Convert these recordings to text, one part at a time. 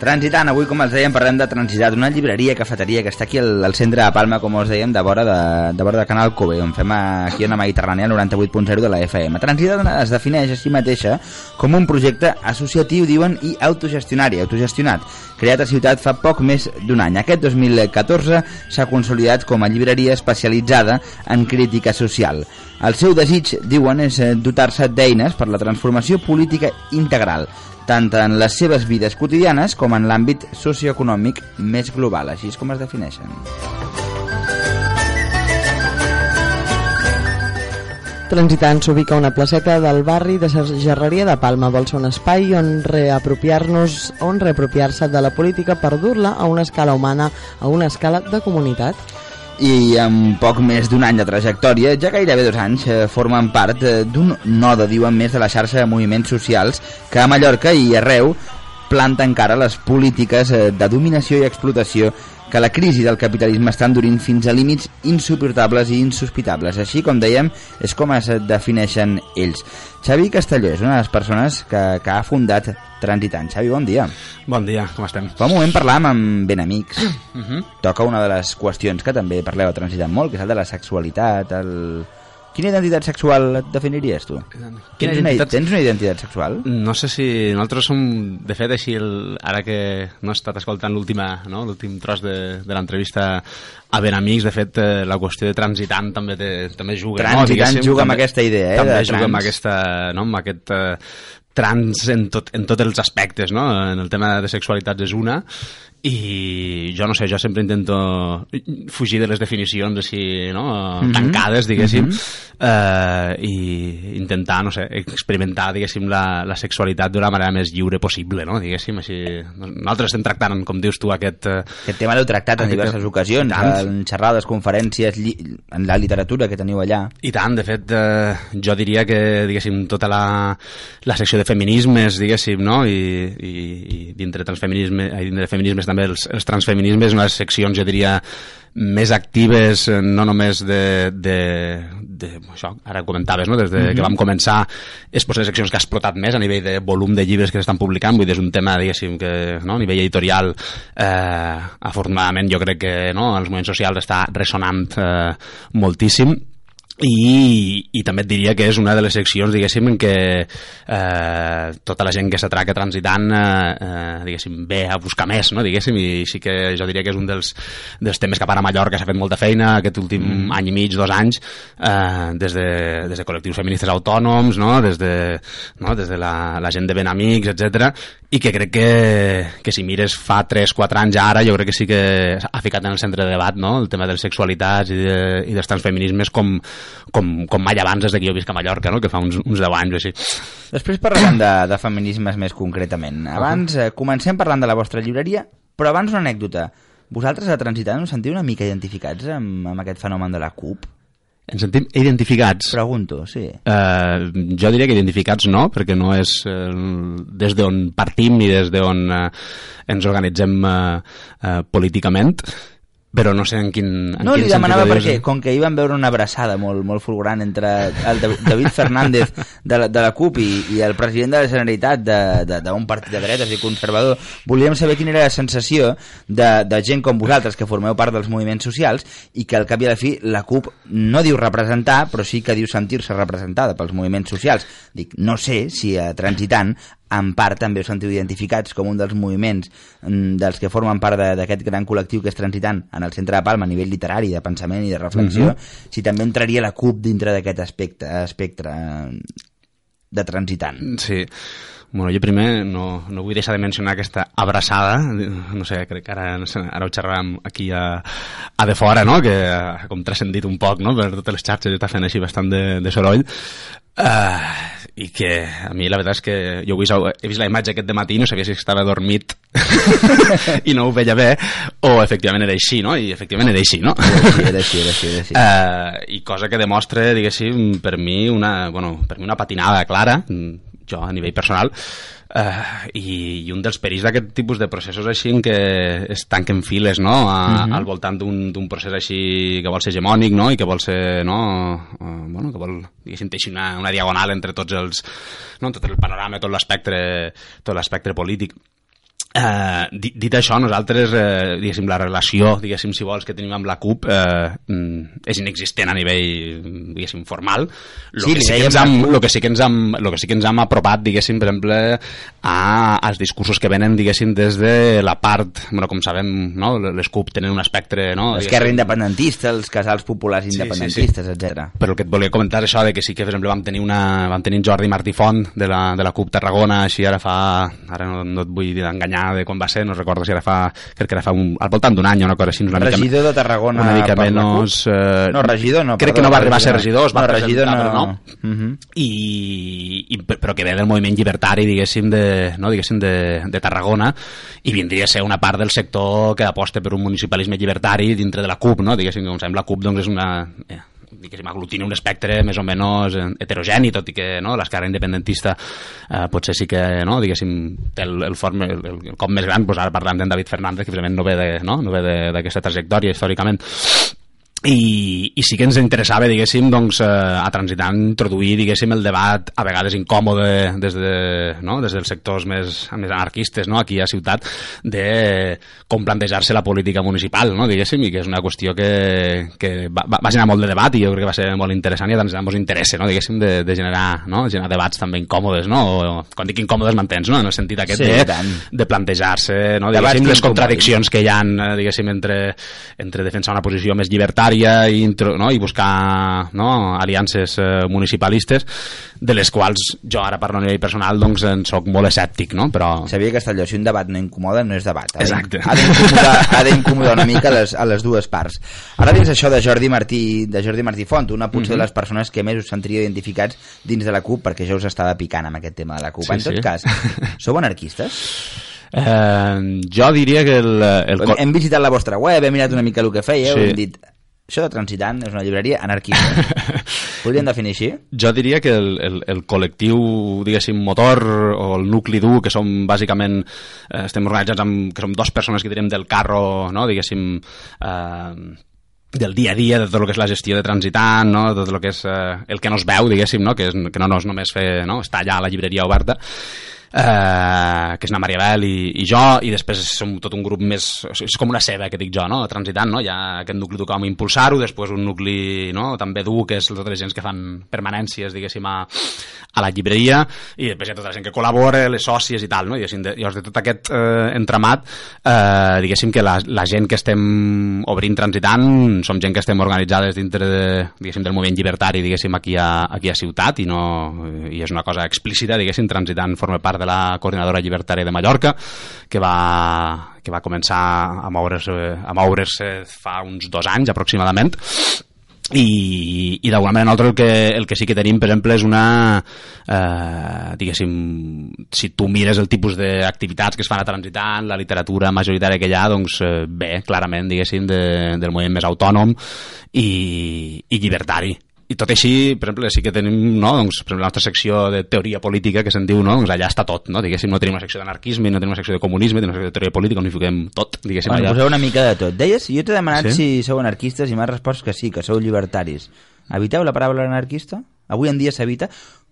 Transitant, avui com els dèiem parlem de Transitat, una llibreria, cafeteria que està aquí al, al centre de Palma, com us dèiem, de vora de, de, vora de Canal Cove, on fem aquí a la Mediterrània el 98.0 de la FM. Transitat es defineix a si mateixa com un projecte associatiu, diuen, i autogestionari, autogestionat, creat a Ciutat fa poc més d'un any. Aquest 2014 s'ha consolidat com a llibreria especialitzada en crítica social. El seu desig, diuen, és dotar-se d'eines per la transformació política integral, tant en les seves vides quotidianes com en l'àmbit socioeconòmic més global. Així és com es defineixen. Transitant s'ubica una placeta del barri de Gerreria de Palma. Vol ser un espai on reapropiar-nos, on reapropiar-se de la política per dur-la a una escala humana, a una escala de comunitat i amb poc més d'un any de trajectòria, ja gairebé dos anys, eh, formen part eh, d'un node, diuen més, de la xarxa de moviments socials que a Mallorca i arreu planta encara les polítiques eh, de dominació i explotació que la crisi del capitalisme està endurint fins a límits insuportables i insospitables. Així, com dèiem, és com es defineixen ells. Xavi Castelló és una de les persones que, que ha fundat Transitant. Xavi, bon dia. Bon dia, com estem? Fa un moment parlàvem amb Benamics. Uh -huh. Toca una de les qüestions que també parleu a Transitant molt, que és el de la sexualitat, el Quina identitat sexual et definiries tu? Quina identitat... Una, tens una identitat sexual? No sé si nosaltres som, de fet, així, el, ara que no he estat escoltant l'última, no? l'últim tros de, de l'entrevista a Ben Amics, de fet, eh, la qüestió de transitant també, te, també juga. Transitant no? juga amb aquesta idea, eh? També juga amb, aquesta, no? amb aquest eh, trans en, tot, en tots els aspectes, no? En el tema de sexualitats és una, i jo no sé, jo sempre intento fugir de les definicions així, no? Mm -hmm. tancades, diguéssim, mm -hmm. eh, i intentar, no sé, experimentar, diguéssim, la, la sexualitat d'una manera més lliure possible, no? diguéssim, així... Nosaltres estem tractant, com dius tu, aquest... Eh, aquest tema l'heu tractat en diverses ocasions, en xerrades, conferències, en la literatura que teniu allà. I tant, de fet, eh, jo diria que, diguéssim, tota la, la secció de feminismes, diguéssim, no? I, i, i dintre dels feminismes, dintre de feminismes també els, els transfeminismes, unes seccions, jo diria, més actives, eh, no només de, de, de això, ara comentaves, no? des de mm -hmm. que vam començar, és potser les seccions que ha explotat més a nivell de volum de llibres que s'estan publicant, vull dir, és un tema, diguéssim, que no? a nivell editorial, eh, afortunadament jo crec que no? els moviments socials està ressonant eh, moltíssim, i, i també et diria que és una de les seccions, diguéssim, en què eh, tota la gent que s'atraca transitant, eh, eh, diguéssim, ve a buscar més, no?, diguéssim, i sí que jo diria que és un dels, dels temes que para Mallorca s'ha fet molta feina aquest últim mm. any i mig, dos anys, eh, des, de, des de col·lectius feministes autònoms, no?, des de, no? des de la, la gent de Ben Amics, etc i que crec que, que si mires fa 3-4 anys ara, jo crec que sí que ha ficat en el centre de debat no? el tema de les sexualitats i, de, i dels transfeminismes com, com, com mai abans des que jo visc a Mallorca, no? que fa uns, uns 10 anys o així. Després parlem de, de feminismes més concretament. Abans, uh -huh. eh, comencem parlant de la vostra llibreria, però abans una anècdota. Vosaltres a Transitant us sentiu una mica identificats amb, amb aquest fenomen de la CUP? Ens sentim identificats. Pregunto, sí. Uh, jo diria que identificats no, perquè no és uh, des d'on partim ni des d'on uh, ens organitzem uh, uh, políticament però no sé en quin en No, quin li demanava perquè, com que hi van veure una abraçada molt, molt fulgurant entre el David Fernández de la, de la CUP i, i el president de la Generalitat d'un partit de dretes i conservador, volíem saber quina era la sensació de, de gent com vosaltres que formeu part dels moviments socials i que al cap i a la fi la CUP no diu representar, però sí que diu sentir-se representada pels moviments socials. Dic, no sé si a Transitant en part també us sentiu identificats com un dels moviments mm, dels que formen part d'aquest gran col·lectiu que és transitant en el centre de Palma a nivell literari, de pensament i de reflexió, mm -hmm. si també entraria la CUP dintre d'aquest aspecte, espectre eh, de transitant. Sí. Bueno, jo primer no, no vull deixar de mencionar aquesta abraçada, no sé, crec que ara, ara ho xerràvem aquí a, a de fora, no? que ha com transcendit un poc no? per totes les xarxes i està fent així bastant de, de soroll. Uh, i que a mi la veritat és que jo he vist, he vist la imatge aquest de matí no sabia si estava dormit i no ho veia bé o efectivament era així, no? I efectivament era així, no? Era així, era així, era així. Uh, I cosa que demostra, diguéssim, per mi una, bueno, per mi una patinada clara, jo a nivell personal, Uh, i, i un dels perills d'aquest tipus de processos així en què es tanquen files no? A, uh mhm. -huh. al voltant d'un procés així que vol ser hegemònic no? i que vol ser no? uh, bueno, que vol teixir una, una diagonal entre tots els no? tot el panorama, tot l'espectre tot l'espectre polític Eh, dit, dit això, nosaltres, eh, diguéssim, la relació, diguéssim, si vols, que tenim amb la CUP eh, mm, és inexistent a nivell, diguéssim, formal. Lo, Sí, que, sí que ens hem, lo, que sí que ens hem, lo que sí que ens hem apropat, diguéssim, per exemple, a, als discursos que venen, diguéssim, des de la part, bueno, com sabem, no? les CUP tenen un espectre, no? L'esquerra Diguéssim, independentista, els casals populars sí, sí. independentistes, etc. però el que et volia comentar és això de que sí que, per exemple, vam tenir, una, vam tenir en Jordi Martí Font de la, de la CUP Tarragona, així ara fa, ara no, no et vull dir enganyar de quan va ser, no recordo si ara fa, crec que era fa un, al voltant d'un any o una cosa així, una mica, regidor de Tarragona una mica menys... Eh, No, regidor no. Crec perdó, que no va arribar a ser regidor, es va no, regidor no. però no. Uh -huh. i, i, però que ve del moviment llibertari diguéssim de, no, diguéssim de, de Tarragona i vindria a ser una part del sector que aposta per un municipalisme llibertari dintre de la CUP, no? diguéssim, com sabem la CUP doncs és una eh, diguéssim, aglutina un espectre més o menys eh, heterogeni, tot i que no, l'esquerra independentista eh, potser sí que no, diguéssim, té el, el, form, el, el, cop més gran, doncs ara parlant d'en David Fernández que precisament no ve de- no? no ve de- d'aquesta trajectòria històricament i, i sí que ens interessava, diguéssim, doncs, eh, a transitar, introduir, diguéssim, el debat a vegades incòmode des, de, no? des dels sectors més, més anarquistes no? aquí a Ciutat de com plantejar-se la política municipal, no? diguéssim, i que és una qüestió que, que va, va va generar molt de debat i jo crec que va ser molt interessant i a transitar ens interessa, no? diguéssim, de, de generar, no? generar debats també incòmodes, no? o quan dic incòmodes m'entens, no? en el sentit aquest Sí, de, tant. de plantejar-se no? Diguéssim, les contradiccions que hi ha, eh, diguéssim, entre, entre defensar una posició més llibertària i, intro, no? i buscar no? aliances eh, municipalistes, de les quals jo ara parlo a nivell personal doncs en soc molt escèptic, no? però Sabia que Castelló, si un debat no incomoda, no és debat. Ha Exacte. Ha d'incomodar una mica les, a les dues parts. Ara dins això de Jordi Martí, de Jordi Martí Font, una potser Mhm. de les persones que més us sentiria identificats dins de la CUP, perquè jo us estava picant amb aquest tema de la CUP. Sí, en tot sí. cas, sou anarquistes? eh, jo diria que el, el, Hem, visitat la vostra web, hem mirat una mica el que fèieu, Sí. sí. hem dit això de Transitant és una llibreria anarquista. Podríem definir així? jo diria que el, el, el col·lectiu, diguéssim, motor o el nucli dur, que som bàsicament, eh, estem organitzats amb, que som dos persones que tirem del carro, no?, diguéssim, eh, del dia a dia, de tot el que és la gestió de transitant, no? de tot el que és eh, el que no es veu, diguéssim, no? Que, és, que no, no és només fer, no? estar allà a la llibreria oberta, eh, que és na Mariabel i, i jo, i després som tot un grup més... És com una ceba, que dic jo, no? transitant, no? hi ha aquest nucli dur impulsar-ho, després un nucli no? també dur, que és tota la gent que fan permanències, diguéssim, a, a la llibreria, i després hi ha tota la gent que col·labora, les sòcies i tal, no? I llavors de tot aquest eh, entramat, eh, diguéssim que la, la gent que estem obrint transitant som gent que estem organitzades dintre de, diguéssim, del moviment llibertari, diguéssim, aquí a, aquí a Ciutat, i, no, i és una cosa explícita, diguéssim, transitant forma part de la coordinadora llibertària de Mallorca, que va, que va començar a moure's, a moure's fa uns dos anys aproximadament, i, i d'alguna manera nosaltres el que, el que sí que tenim per exemple és una eh, diguéssim si tu mires el tipus d'activitats que es fan a Transitant, la literatura majoritària que hi ha doncs eh, bé, clarament diguéssim de, del moviment més autònom i, i llibertari i tot així, per exemple, sí que tenim no, doncs, per exemple, la nostra secció de teoria política que se'n diu, no? doncs allà està tot, no? diguéssim, no tenim una secció d'anarquisme, no tenim una secció de comunisme, tenim una secció de teoria política on hi fiquem tot, diguéssim, Bueno, allà. poseu una mica de tot. Deies, jo t'he demanat Sí? sí? si sou anarquistes i m'has respost que sí, que sou llibertaris. Eviteu la paraula anarquista? Avui en dia s'evita?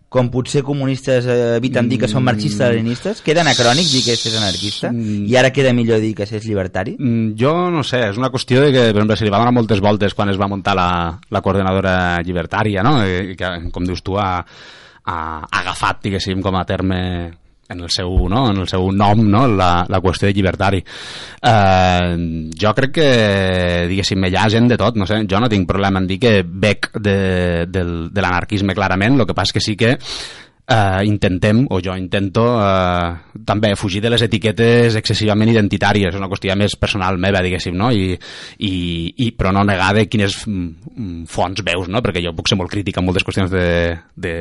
Com potser comunistes eh, eviten dir que són marxistes-leninistes? Queda anacrònic dir que és anarquista? I ara queda millor dir que és llibertari? Mm, Jo no sé, és una qüestió de que, per exemple, se li va donar moltes voltes quan es va muntar la, la coordinadora llibertària, no? I que, com dius tu, ha, ha agafat, diguéssim, com a terme en el seu, no? en el seu nom no? la, la qüestió de llibertari eh, jo crec que diguéssim, ha gent de tot no sé, jo no tinc problema en dir que bec de, del, de l'anarquisme clarament, el que passa que sí que eh, intentem, o jo intento eh, també fugir de les etiquetes excessivament identitàries, és una qüestió més personal meva, diguéssim, no? I, i, i, però no negar de quines mm, fonts veus, no? Perquè jo puc ser molt crític amb moltes qüestions de, de,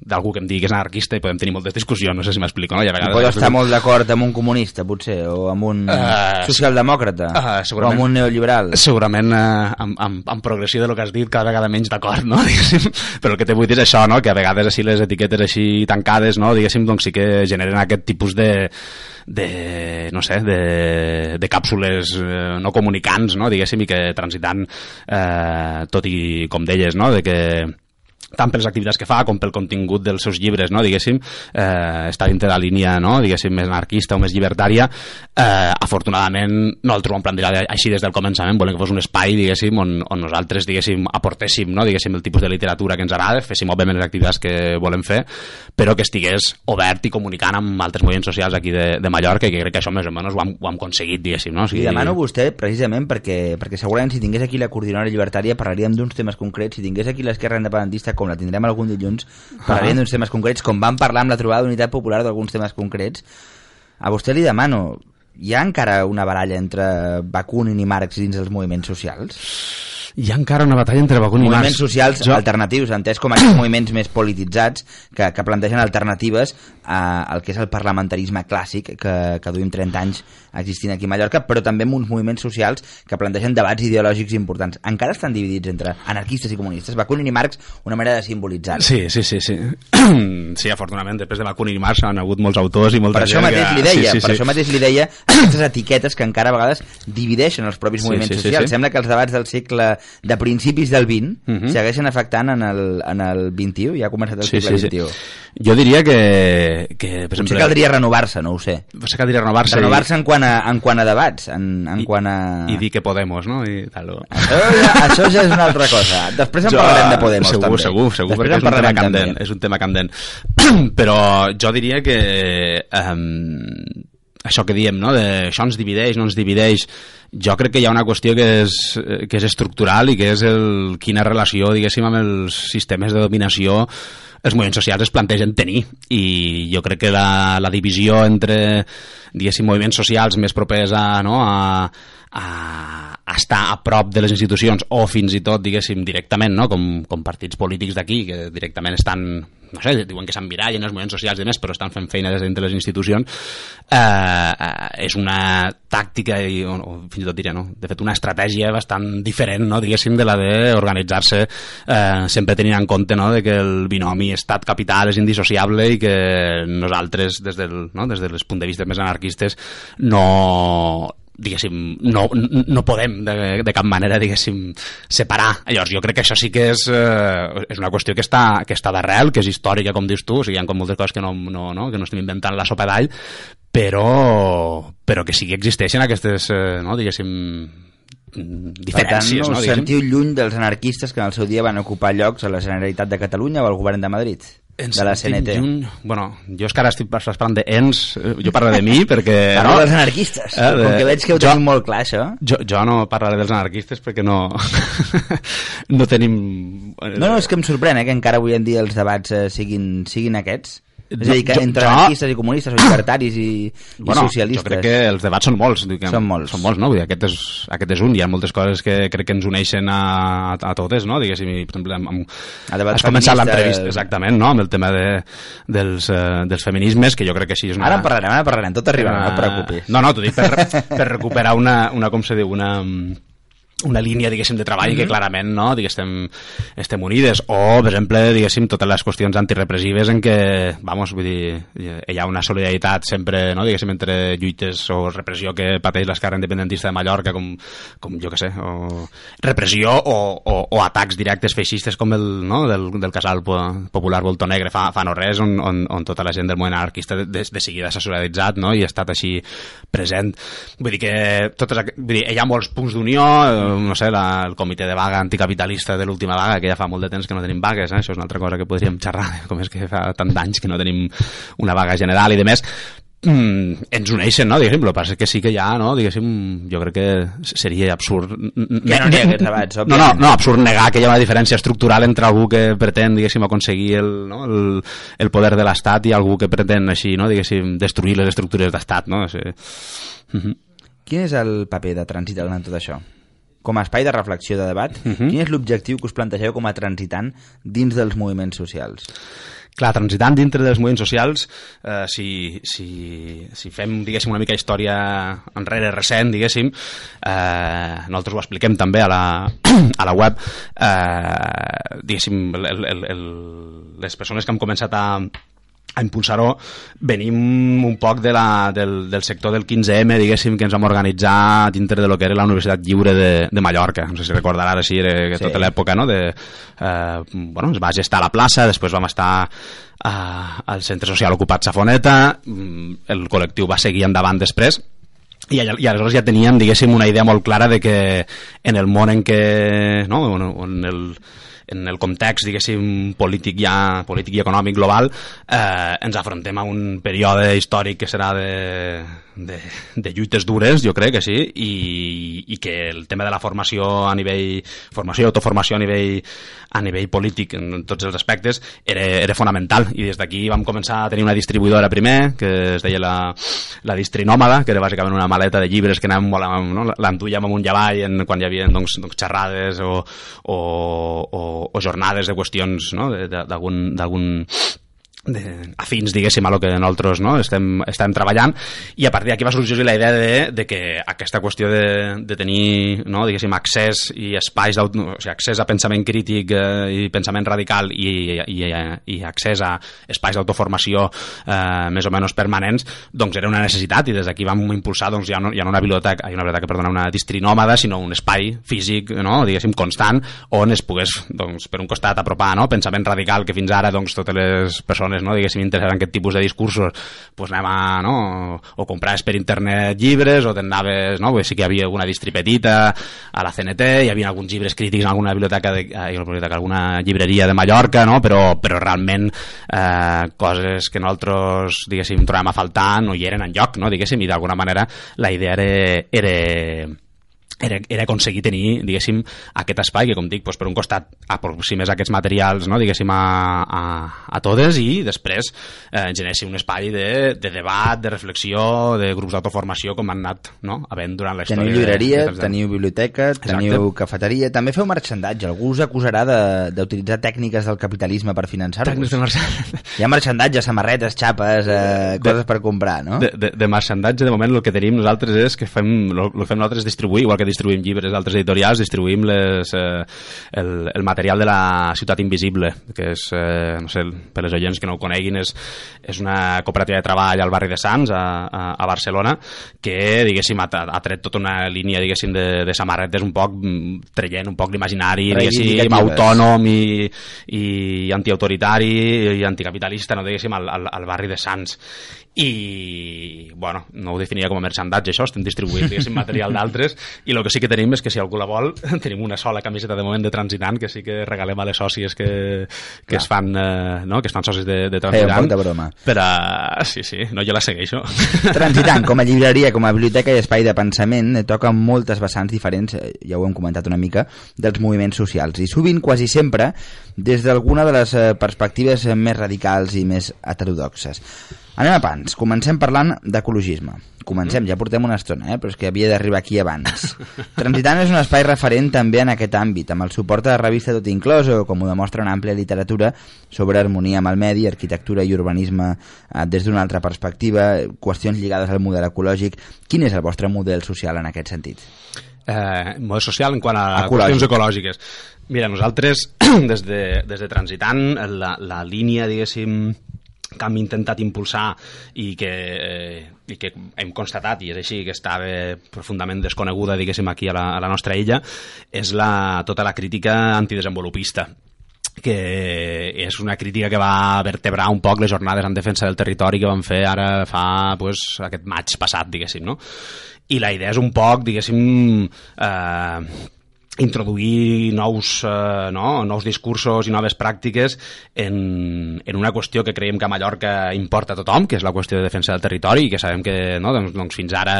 d'algú que em digui que és anarquista i podem tenir moltes discussions, no sé si m'explico, no? I a vegades... pot estar molt d'acord amb un comunista, potser, o amb un Eh, socialdemòcrata, eh, o amb un neoliberal. segurament eh, amb, amb, amb progressió del que has dit cada vegada menys d'acord, no? Diguéssim. Però el que t'he vull dir és això, no? Que a vegades així les etiquetes així tancades, no? Diguéssim, doncs sí que generen aquest tipus de de, no sé, de, de càpsules eh, no comunicants, no? diguéssim, i que transitant, eh, tot i, com deies, no? de que tant per les activitats que fa com pel contingut dels seus llibres, no, diguéssim, eh, està dintre la línia, no, diguéssim, més anarquista o més llibertària. Eh, afortunadament no el trobem plantejar així des del començament, volem que fos un espai, diguéssim, on, on nosaltres, diguéssim, aportéssim, no, diguéssim, el tipus de literatura que ens agrada, féssim, òbviament, les activitats que volem fer, però que estigués obert i comunicant amb altres moviments socials aquí de, de Mallorca i que crec que això més o menys ho hem, ho hem aconseguit, diguéssim, no? O sigui... I demano vostè, precisament, perquè, perquè segurament si tingués aquí la coordinadora llibertària parlaríem d'uns temes concrets, si tingués aquí l'esquerra independentista com la tindrem algun dilluns, parlarem d'uns temes concrets, com vam parlar amb la trobada d'unitat popular d'alguns temes concrets. A vostè li demano, hi ha encara una baralla entre Bakunin i Marx dins dels moviments socials? Hi ha encara una batalla entre Bakunin i Marx. Moviments socials jo... alternatius, entès com aquests moviments més polititzats que, que plantegen alternatives a, al que és el parlamentarisme clàssic que, que duim 30 anys existint aquí a Mallorca, però també amb uns moviments socials que plantegen debats ideològics importants. Encara estan dividits entre anarquistes i comunistes. Bakunin i Marx, una manera de simbolitzar. Sí, sí, sí. Sí, sí afortunadament, després de Bakunin i Marx han hagut molts autors i molta per això mateix que... li deia, sí, sí, per sí. això mateix li deia aquestes etiquetes que encara a vegades divideixen els propis sí, moviments sí, socials. Sí, sí. Sembla que els debats del segle de principis del 20 uh -huh. segueixen afectant en el, en el 21, ja ha començat el sí, segle sí, 21. Sí. Jo diria que... que per exemple, caldria renovar-se, no ho sé. Potser caldria renovar-se. Renovar-se i... en, quant a, en quant a debats, en, en I, quant a... I dir que Podemos, no? I tal. Això, ja, això ja és una altra cosa. Després en jo, parlarem de Podemos, segur, també. Segur, segur, Després perquè és un tema candent. És un tema candent. Però jo diria que... Um, això que diem, no? de això ens divideix, no ens divideix jo crec que hi ha una qüestió que és, que és estructural i que és el, quina relació, diguéssim, amb els sistemes de dominació els moviments socials es plantegen tenir. I jo crec que la, la divisió entre diguéssim moviments socials més propers a, no, a, a, estar a prop de les institucions o fins i tot, diguéssim, directament, no? com, com partits polítics d'aquí que directament estan no sé, diuen que s'emmirallen els moviments socials i més, però estan fent feina des dintre les institucions, eh, eh, és una tàctica, i, o, o fins i tot diria, no? de fet una estratègia bastant diferent, no? diguéssim, de la d'organitzar-se eh, sempre tenint en compte no? de que el binomi estat-capital és indissociable i que nosaltres, des del, no? des del punt de vista més anarquistes, no, diguéssim, no, no podem de, de cap manera, diguéssim, separar. Llavors, jo crec que això sí que és, eh, és una qüestió que està, que està d'arrel, que és històrica, com dius tu, o sigui, hi ha com moltes coses que no, no, no, que no estem inventant la sopa d'all, però, però que sí que existeixen aquestes, eh, no, diguéssim, diferències. Per tant, no, no sentiu lluny dels anarquistes que en el seu dia van ocupar llocs a la Generalitat de Catalunya o al govern de Madrid? Ens de la CNT. Lluny, bueno, jo és que ara estic parlant de ens, eh, jo parlo de mi perquè... Parlo no, dels anarquistes, eh, com que veig que ho jo, tenim molt clar, això. Jo, jo no parlaré dels anarquistes perquè no, no tenim... No, no, és que em sorprèn eh, que encara avui en dia els debats eh, siguin, siguin aquests és a dir, que jo, entre jo... anarquistes i comunistes o libertaris i, bueno, i socialistes... Jo crec que els debats són molts. Diguem, són molts. Són molts, no? Vull dir, aquest, és, aquest és un. Hi ha moltes coses que crec que ens uneixen a, a totes, no? Diguéssim, per exemple, amb, amb, has començat l'entrevista, exactament, no? Amb el tema de, dels, uh, dels feminismes, que jo crec que així és una... Ara en parlarem, ara en parlarem, tot arribarà, una... no et preocupis. No, no, t'ho dic per, per recuperar una, una, com se diu, una una línia, diguéssim, de treball mm -hmm. que mhm. clarament, no?, diguéssim, estem unides. O, per exemple, diguéssim, totes les qüestions antirepressives en què, vamos, vull dir, hi ha una solidaritat sempre, no?, diguéssim, entre lluites o repressió que pateix l'esquerra independentista de Mallorca, com, com jo que sé, o repressió o, o, o atacs directes feixistes com el, no?, del, del casal popular Volto Negre fa, fa no res, on, on, on tota la gent del moviment anarquista de, de, de seguida s'ha solidaritzat, no?, i ha estat així present. Vull dir que totes, vull dir, hi ha molts punts d'unió, no sé, la, el comitè de vaga anticapitalista de l'última vaga, que ja fa molt de temps que no tenim vagues, eh? això és una altra cosa que podríem xerrar, com és que fa tant d'anys que no tenim una vaga general i de més, mm, ens uneixen, no? Diguéssim, el que passa és que sí que ja, no? Diguéssim, jo crec que seria absurd... Que no n'hi ha aquests debats, No, no, no, absurd negar que hi ha una diferència estructural entre algú que pretén, diguéssim, aconseguir el, no? el, el poder de l'Estat i algú que pretén així, no? Diguéssim, destruir les estructures d'Estat, no? Sí. Uh -huh. Quin és el paper de Trànsit en tot això? Com a espai de reflexió de debat, uh mhm. -huh. quin és l'objectiu que us plantegeu com a transitant dins dels moviments socials? Clar, transitant dintre dels moviments socials, eh, si, si, si fem, diguéssim, una mica història enrere recent, diguéssim, eh, nosaltres ho expliquem també a la, a la web, eh, diguéssim, el, el, el, les persones que hem començat a, a impulsar-ho venim un poc de la, del, del sector del 15M, diguéssim, que ens vam organitzar dintre de lo que era la Universitat Lliure de, de Mallorca. No sé si recordaràs així, era que sí. tota l'època, no?, de, eh, bueno, es va gestar a la plaça, després vam estar eh, al Centre Social Ocupat Safoneta, mm, el col·lectiu va seguir endavant després, i, i aleshores ja teníem, diguéssim, una idea molt clara de que en el món en què, no?, en el, en el context, diguéssim, polític, ja, polític i econòmic global, eh, ens afrontem a un període històric que serà de, de, de lluites dures, jo crec que sí, i, i que el tema de la formació a nivell, formació i autoformació a nivell, a nivell polític en tots els aspectes era, era fonamental i des d'aquí vam començar a tenir una distribuïdora primer que es deia la, la Distrinòmada que era bàsicament una maleta de llibres que anàvem, no? l'enduíem amunt i avall en, quan hi havia doncs, doncs, xerrades o, o, o, o jornades de qüestions no? d'algun de, afins, diguéssim, a lo que nosaltres no, estem, estem treballant. I a partir d'aquí va sorgir la idea de, de que aquesta qüestió de, de tenir no, diguéssim, accés i espais o sigui, accés a pensament crític eh, i pensament radical i, i, i accés a espais d'autoformació eh, més o menys permanents doncs era una necessitat. I des d'aquí vam impulsar doncs, ja, no, ja no una biblioteca, una biblioteca perdona, una distrinòmada sinó un espai físic no, diguéssim constant on es pogués doncs, per un costat apropar no, pensament radical que fins ara doncs, totes les persones persones, no, diguéssim, interessaren aquest tipus de discursos, pues anem a, no, o compraves per internet llibres, o t'anaves, no, sí que hi havia alguna distripetita a la CNT, hi havia alguns llibres crítics en alguna biblioteca, de, eh, biblioteca alguna llibreria de Mallorca, no, però, però realment eh, coses que nosaltres, diguéssim, trobem a faltar no hi eren en lloc, no, diguéssim, i d'alguna manera la idea era, era era, era aconseguir tenir, diguéssim, aquest espai que, com dic, doncs, per un costat aproximés aquests materials, no, diguéssim, a, a, a totes i després eh, generéssim un espai de, de debat, de reflexió, de grups d'autoformació com han anat no, havent durant la història. Teniu llibreria, de, de teniu biblioteca, teniu Exacte. cafeteria, també feu marxandatge. Algú us acusarà d'utilitzar tècniques del capitalisme per finançar-vos? de marxandatge. Hi ha marxandatge, samarretes, xapes, eh, coses de, per comprar, no? De, de, de marxandatge, de moment, el que tenim nosaltres és que fem, el que fem nosaltres és distribuir, igual que distribuïm llibres d'altres editorials, distribuïm les, eh, el, el material de la Ciutat Invisible, que és, eh, no sé, per les oients que no ho coneguin, és, és una cooperativa de treball al barri de Sants, a, a, a Barcelona, que, diguéssim, ha, ha tret tota una línia, diguéssim, de, de samarretes un poc mm, traient un poc l'imaginari, diguéssim, autònom i, i antiautoritari i anticapitalista, no, diguéssim, al, al, al barri de Sants i bueno, no ho definiria com a merchandatge això, estem distribuint diguéssim material d'altres i el que sí que tenim és que si algú la vol tenim una sola camiseta de moment de transitant que sí que regalem a les sòcies que, que es fan eh, no? que es fan socis de, de transitant. hey, de broma. Per a... sí, sí, no, jo la segueixo. Transitant, com a llibreria, com a biblioteca i espai de pensament eh, toca moltes vessants diferents eh, ja ho hem comentat una mica dels moviments socials. I sovint, quasi sempre des d'alguna de les eh, perspectives més radicals i més heterodoxes Anem a pans. Comencem parlant d'ecologisme. Comencem, ja portem una estona, eh? però és que havia d'arribar aquí abans. Transitant és un espai referent també en aquest àmbit, amb el suport de la revista Tot Inclòs, o com ho demostra una àmplia literatura sobre harmonia amb el medi, arquitectura i urbanisme eh, des d'una altra perspectiva, qüestions lligades al model ecològic. Quin és el vostre model social en aquest sentit? Eh, model social en quant a Ecològic. qüestions ecològiques. Mira, nosaltres, des de, des de Transitant, la, la línia, diguéssim, que hem intentat impulsar i que, eh, i que hem constatat, i és així, que estava profundament desconeguda, diguéssim, aquí a la, a la nostra illa, és la, tota la crítica antidesenvolupista que és una crítica que va vertebrar un poc les jornades en defensa del territori que vam fer ara fa pues, aquest maig passat, diguéssim, no? I la idea és un poc, diguéssim, eh, introduir nous, eh, no? nous discursos i noves pràctiques en, en una qüestió que creiem que a Mallorca importa a tothom, que és la qüestió de defensa del territori, i que sabem que no? doncs, doncs fins ara,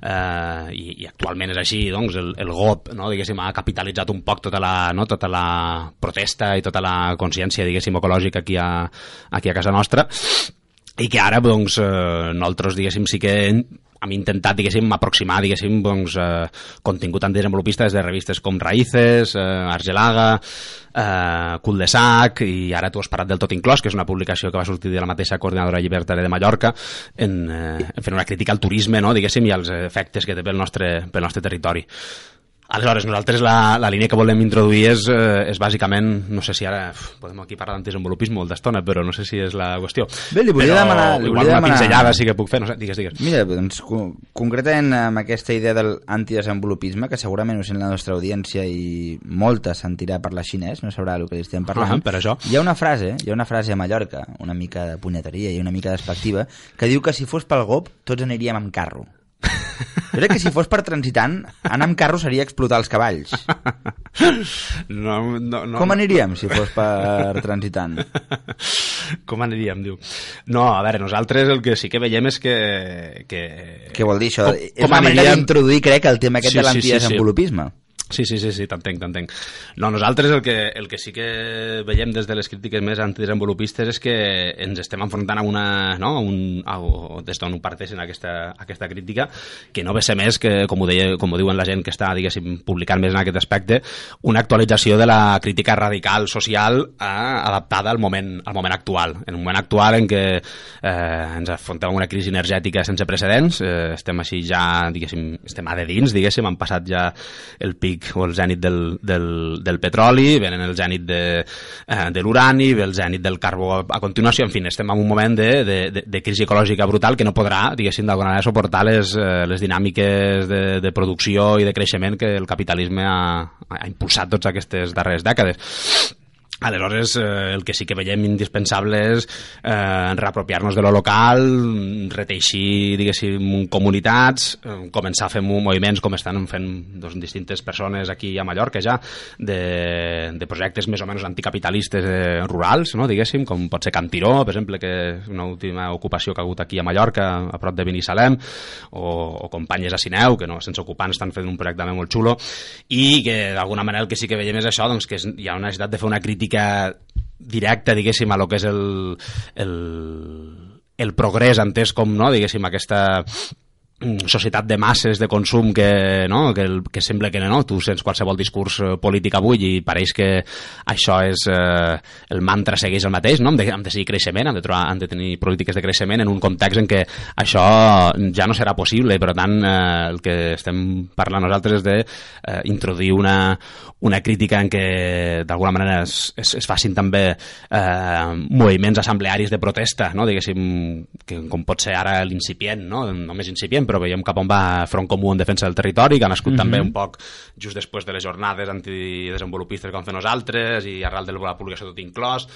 eh, i, i actualment és així, doncs, el, el GOP no? ha capitalitzat un poc tota la, no? tota la protesta i tota la consciència diguéssim, ecològica aquí a, aquí a casa nostra, i que ara doncs, eh, nosaltres diguéssim, sí que hem intentat, diguéssim, aproximar, diguéssim, doncs, eh, contingut antidesenvolupista des de revistes com Raïces, eh, Argelaga, eh, Cul de Sac, i ara tu has parlat del Tot Inclòs, que és una publicació que va sortir de la mateixa coordinadora llibertària de Mallorca, en, eh, en fent una crítica al turisme, no, diguéssim, i als efectes que té pel nostre, pel nostre territori. Aleshores, nosaltres la, la línia que volem introduir és, eh, és bàsicament, no sé si ara uf, podem aquí parlar d'antidesenvolupisme molt d'estona, però no sé si és la qüestió. Bé, li volia però demanar... Li volia una demanar... pinzellada sí que puc fer, no sé, digues, digues. Mira, doncs, co concretament amb aquesta idea del antidesenvolupisme, que segurament ho sent la nostra audiència i molta sentirà parlar xinès, no sabrà el que li estem parlant. Ah, per això. Hi ha una frase, hi ha una frase a Mallorca, una mica de punyeteria i una mica despectiva, que diu que si fos pel GOP tots aniríem amb carro. Jo crec que si fos per transitant, anar amb carro seria explotar els cavalls. No, no, no, Com aniríem si fos per transitant? Com aniríem, diu. No, a veure, nosaltres el que sí que veiem és que... que... Què vol dir això? Com- és com una manera aniríem- d'introduir, crec, el tema aquest Sí, de sí, sí, sí. Sí, sí, sí, sí t'entenc, t'entenc. No, nosaltres el que, el que sí que veiem des de les crítiques més antidesenvolupistes és que ens estem enfrontant a una... No? A un, a, o des d'on parteixen aquesta, aquesta crítica, que no ve ser més que, com ho, deia, com ho diuen la gent que està, diguéssim, publicant més en aquest aspecte, una actualització de la crítica radical social eh, adaptada al moment, al moment actual. En un moment actual en què eh, ens afrontem a una crisi energètica sense precedents, eh, estem així ja, diguéssim, estem a de dins, diguéssim, han passat ja el pic o el zènit del, del, del petroli, venen el zènit de, eh, de l'urani, ve el zènit del carbó a, a continuació, en fi, estem en un moment de, de, de, de crisi ecològica brutal que no podrà, diguéssim, d'alguna manera suportar les, eh, les dinàmiques de, de producció i de creixement que el capitalisme ha, ha impulsat tots aquestes darreres dècades. Aleshores, eh, el que sí que veiem indispensable és eh, reapropiar-nos de lo local, reteixir, diguéssim, comunitats, eh, començar a fer mo- moviments com estan fent doncs, distintes persones aquí a Mallorca ja, de, de projectes més o menys anticapitalistes eh, rurals, no, diguéssim, com pot ser Cantiró, per exemple, que és una última ocupació que ha hagut aquí a Mallorca, a prop de Binissalem, o, o companyes a Sineu, que no, sense ocupants estan fent un projecte també molt xulo, i que d'alguna manera el que sí que veiem és això, doncs, que és, hi ha una necessitat de fer una crítica directa, diguéssim, a lo que és el, el, el progrés entès com, no, diguéssim, aquesta societat de masses de consum que, no, que, el, que sembla que no, tu sents qualsevol discurs eh, polític avui i pareix que això és eh, el mantra segueix el mateix, no? hem, de, hem de seguir creixement, hem de, trobar, hem de tenir polítiques de creixement en un context en què això ja no serà possible per tant eh, el que estem parlant nosaltres és d'introduir una, una crítica en què d'alguna manera es, es, es facin també eh, moviments assemblearis de protesta, no? diguéssim, que, com pot ser ara l'incipient, no? només incipient, però veiem cap on va Front Comú en defensa del territori, que ha nascut mm -hmm. també un poc just després de les jornades antidesenvolupistes que vam fer nosaltres i arrel de la publicació tot inclòs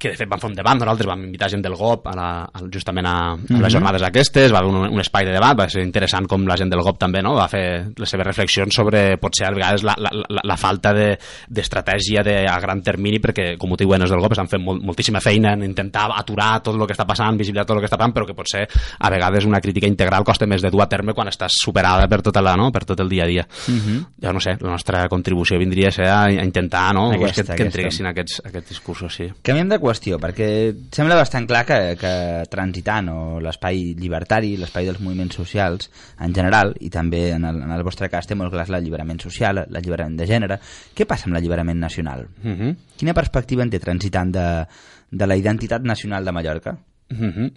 que de fet vam fer un debat, nosaltres vam invitar gent del GOP a la, a, justament a, a les jornades aquestes, va haver un, un espai de debat, va ser interessant com la gent del GOP també no? va fer les seves reflexions sobre potser a vegades la, la, la, la falta d'estratègia de, de, a gran termini perquè, com ho diuen els del GOP, estan fent molt, moltíssima feina en intentar aturar tot el que està passant, visibilitzar tot el que està passant, però que potser a vegades una crítica integral costa més de dur a terme quan estàs superada per, tota la, no? per tot el dia a dia. Uh -huh. Ja no sé, la nostra contribució vindria a ser a, a intentar no? Aquesta, pues que, que entreguessin aquests, aquests discursos, sí. Canviem de qüestió, perquè sembla bastant clar que, que transitant o l'espai llibertari, l'espai dels moviments socials en general, i també en el, en el vostre cas té molt clar l'alliberament social, l'alliberament de gènere, què passa amb l'alliberament nacional? Uh -huh. Quina perspectiva en té transitant de, de la identitat nacional de Mallorca? Uh -huh.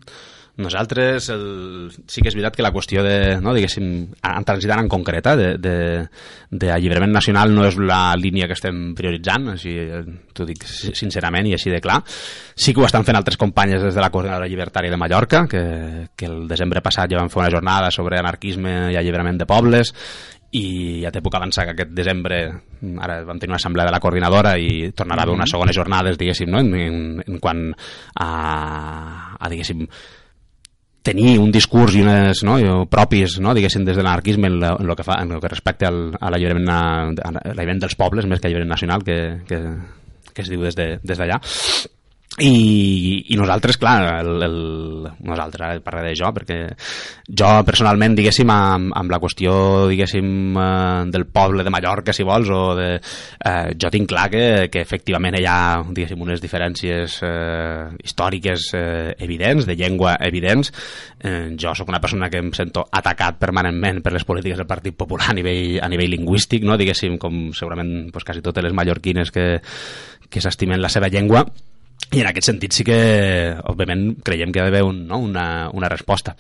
Nosaltres, el... sí que és veritat que la qüestió de, no, diguéssim, en transitant en concreta, d'alliberament nacional no és la línia que estem prioritzant, així t'ho dic sincerament i així de clar. Sí que ho estan fent altres companyes des de la Coordinadora Llibertària de Mallorca, que, que el desembre passat ja van fer una jornada sobre anarquisme i alliberament de pobles, i ja te puc avançar que aquest desembre ara vam tenir una assemblea de la coordinadora i tornarà a haver unes segones jornades diguéssim, no? en, en, en quant a, a diguéssim tenir un discurs i unes no, propis, no, diguéssim, des de l'anarquisme en, en, lo que fa, en lo que respecta al, a l'alliberament dels pobles, més que alliberament nacional, que, que, que es diu des de- des d'allà. I, i nosaltres, clar, el, el, nosaltres, ara parlaré de jo, perquè jo personalment, diguéssim, amb, amb la qüestió, diguéssim, eh, del poble de Mallorca, si vols, o de, eh, jo tinc clar que, que efectivament hi ha, diguéssim, unes diferències eh, històriques eh, evidents, de llengua evidents. Eh, jo sóc una persona que em sento atacat permanentment per les polítiques del Partit Popular a nivell, a nivell lingüístic, no? diguéssim, com segurament pues, quasi totes les mallorquines que, que s'estimen la seva llengua, i en aquest sentit sí que, òbviament, creiem que hi ha d'haver un, no? una, una resposta.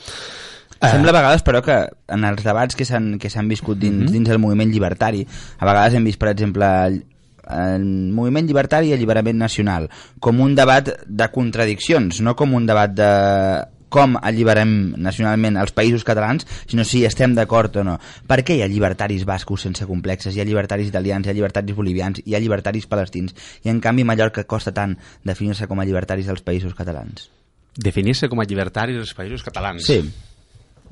Sembla a vegades, però, que en els debats que s'han que s'han viscut dins, Mhm. dins el moviment llibertari, a vegades hem vist, per exemple, el, el moviment llibertari i alliberament nacional, com un debat de contradiccions, no com un debat de com alliberem nacionalment els països catalans, sinó si estem d'acord o no. Per què hi ha llibertaris bascos sense complexes, hi ha llibertaris italians, hi ha llibertaris bolivians, hi ha llibertaris palestins, i en canvi Mallorca costa tant definir-se com a llibertaris dels països catalans? Definir-se com a llibertaris dels països catalans. Sí.